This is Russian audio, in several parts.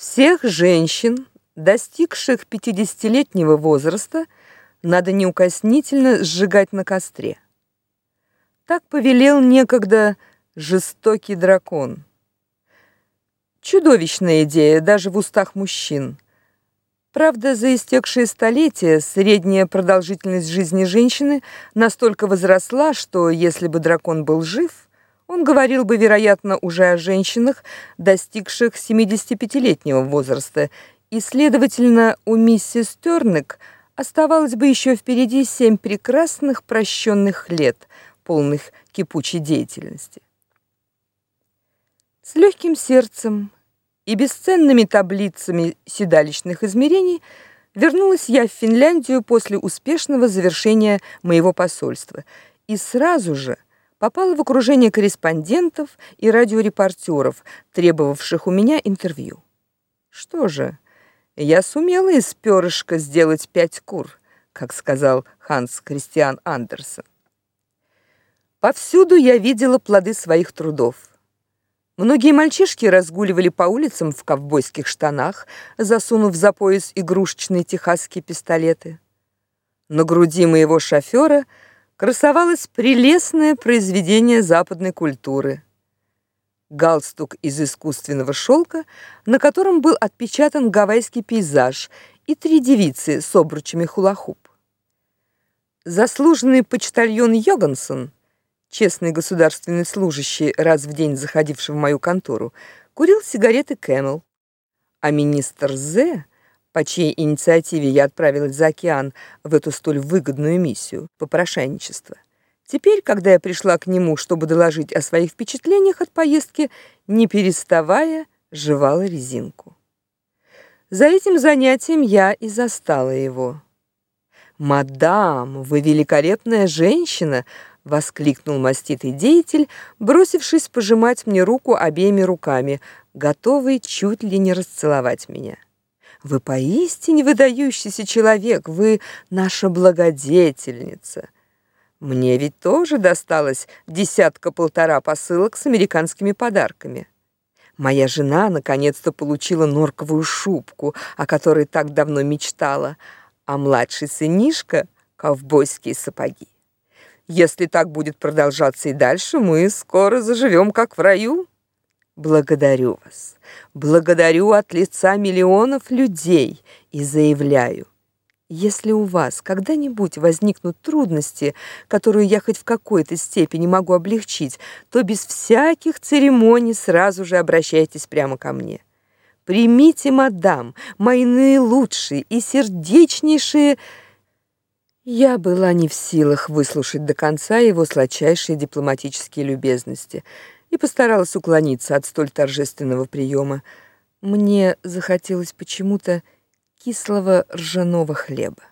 Всех женщин, достигших пятидесятилетнего возраста, надо неукоснительно сжигать на костре. Так повелел некогда жестокий дракон. Чудовищная идея даже в устах мужчин. Правда, за истекшие столетия средняя продолжительность жизни женщины настолько возросла, что если бы дракон был жив, он говорил бы, вероятно, уже о женщинах, достигших 75-летнего возраста, и, следовательно, у миссис Тёрнек оставалось бы еще впереди семь прекрасных прощенных лет, полных кипучей деятельности. С легким сердцем и бесценными таблицами седалищных измерений вернулась я в Финляндию после успешного завершения моего посольства и сразу же – попала в окружение корреспондентов и радиорепортеров, требовавших у меня интервью. Что же, я сумела из перышка сделать пять кур, как сказал Ханс Кристиан Андерсен. Повсюду я видела плоды своих трудов. Многие мальчишки разгуливали по улицам в ковбойских штанах, засунув за пояс игрушечные техасские пистолеты. На груди моего шофера – красовалось прелестное произведение западной культуры. Галстук из искусственного шелка, на котором был отпечатан гавайский пейзаж и три девицы с обручами хулахуп. Заслуженный почтальон Йогансон, честный государственный служащий, раз в день заходивший в мою контору, курил сигареты Camel, а министр З по чьей инициативе я отправилась за океан в эту столь выгодную миссию попрошайничества. Теперь, когда я пришла к нему, чтобы доложить о своих впечатлениях от поездки, не переставая, жевала резинку. За этим занятием я и застала его. "Мадам, вы великолепная женщина", воскликнул маститый деятель, бросившись пожимать мне руку обеими руками, готовый чуть ли не расцеловать меня. Вы поистине выдающийся человек, вы наша благодетельница. Мне ведь тоже досталось десятка-полтора посылок с американскими подарками. Моя жена наконец-то получила норковую шубку, о которой так давно мечтала, а младший сынишка ковбойские сапоги. Если так будет продолжаться и дальше, мы скоро заживем как в раю. Благодарю вас. Благодарю от лица миллионов людей и заявляю, если у вас когда-нибудь возникнут трудности, которые я хоть в какой-то степени могу облегчить, то без всяких церемоний сразу же обращайтесь прямо ко мне. Примите, мадам, мои наилучшие и сердечнейшие Я была не в силах выслушать до конца его сладчайшие дипломатические любезности и постаралась уклониться от столь торжественного приема. Мне захотелось почему-то кислого ржаного хлеба.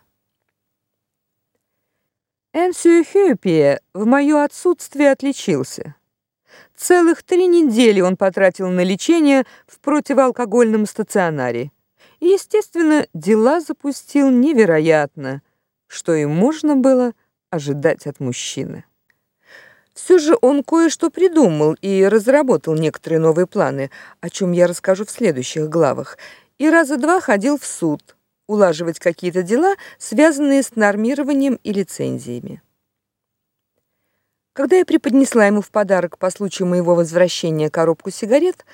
Энсю Хюпи в моё отсутствие отличился. Целых три недели он потратил на лечение в противоалкогольном стационаре. И, естественно, дела запустил невероятно, что и можно было ожидать от мужчины. Все же он кое-что придумал и разработал некоторые новые планы, о чем я расскажу в следующих главах. И раза два ходил в суд, улаживать какие-то дела, связанные с нормированием и лицензиями. Когда я преподнесла ему в подарок по случаю моего возвращения коробку сигарет,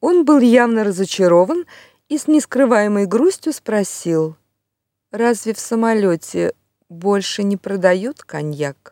он был явно разочарован и с нескрываемой грустью спросил: "Разве в самолете больше не продают коньяк?"